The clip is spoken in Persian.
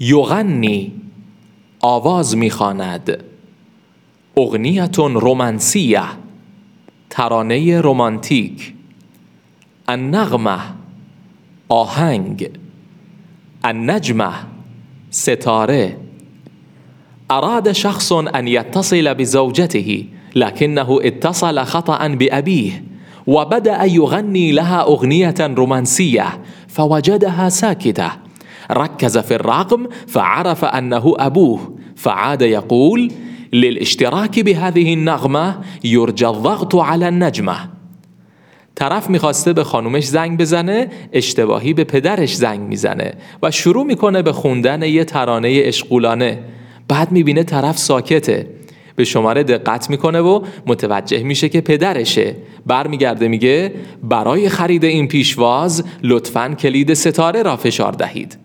یغنی آواز می‌خواند. اغنیتون رومانسیه. ترانه رومانتیک. النغمه آهنگ. النجمه ستاره. اراد شخص ان يتصل بزوجته لكنه اتصل خطا بابيه وبدا يغني لها اغنيه رومانسيه فوجدها ساكته ركز في الرقم فعرف انه ابوه فعاد يقول للاشتراك بهذه النغمه يرجى الضغط على النجمه طرف می‌خواسته به خانومش زنگ بزنه اشتباهی به پدرش زنگ می‌زنه و شروع می‌کنه به خوندن یه ترانه اشغولانه. بعد می‌بینه طرف ساکته. به شماره دقت می‌کنه و متوجه میشه که پدرشه. برمیگرده میگه برای خرید این پیشواز لطفا کلید ستاره را فشار دهید.